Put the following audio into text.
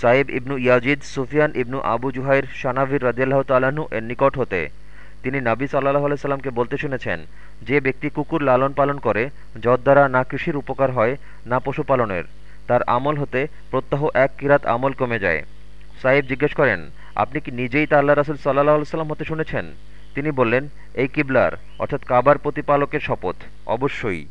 Saib ibn Yazid, Sufyan ibn Abu Zuhair সানাভির রাজিয়াল্লাহ তালাহু এর নিকট হতে। তিনি নাবি সাল্লাহ সাল্লামকে বলতে শুনেছেন, যে ব্যক্তি কুকুর লালন পালন করে যদ্বারা না কৃষির উপকার হয়, না পশুপালনের তার আমল হতে প্রত্যহ এক কিরাত আমল কমে যায়। সাহেব জিজ্ঞেস করেন, আপনি কি নিজেই তা আল্লাহ রাসুল সাল্লাহ সাল্লাম হতে শুনেছেন? তিনি বললেন, এই কিবলার, অর্থাৎ কাবার প্রতিপালকের শপথ, অবশ্যই।